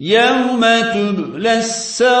يوم تبلى السرائر